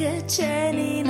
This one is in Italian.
che c'è in